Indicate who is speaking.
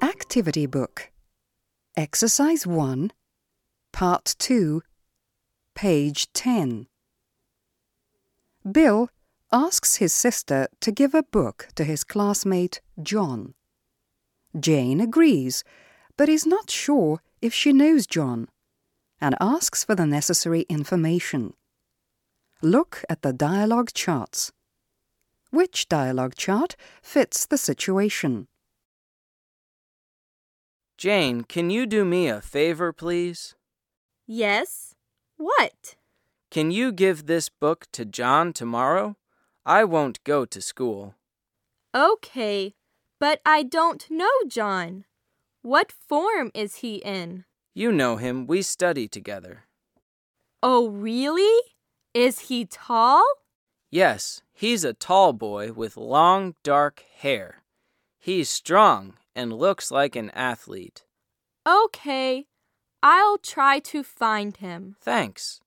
Speaker 1: Activity Book Exercise 1 Part 2 Page 10 Bill asks his sister to give a book to his classmate John. Jane agrees, but is not sure if she knows John, and asks for the necessary information. Look at the dialogue charts. Which dialogue chart fits the situation?
Speaker 2: Jane, can you do me a favor, please?
Speaker 3: Yes? What?
Speaker 2: Can you give this book to John tomorrow? I won't go to school.
Speaker 3: Okay, but I don't know John. What form is he in?
Speaker 2: You know him. We study together.
Speaker 3: Oh, really? Is he tall?
Speaker 2: Yes, he's a tall boy with long, dark hair. He's strong and looks like an athlete.
Speaker 3: Okay, I'll try to find him.
Speaker 2: Thanks.